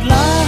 not.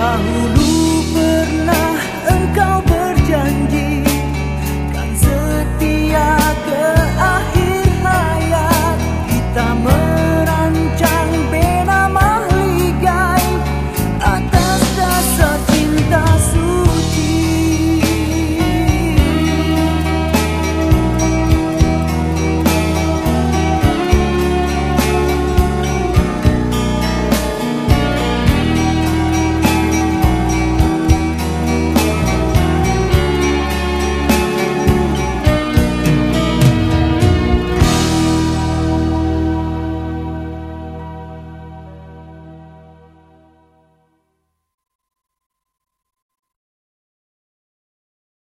dahulu.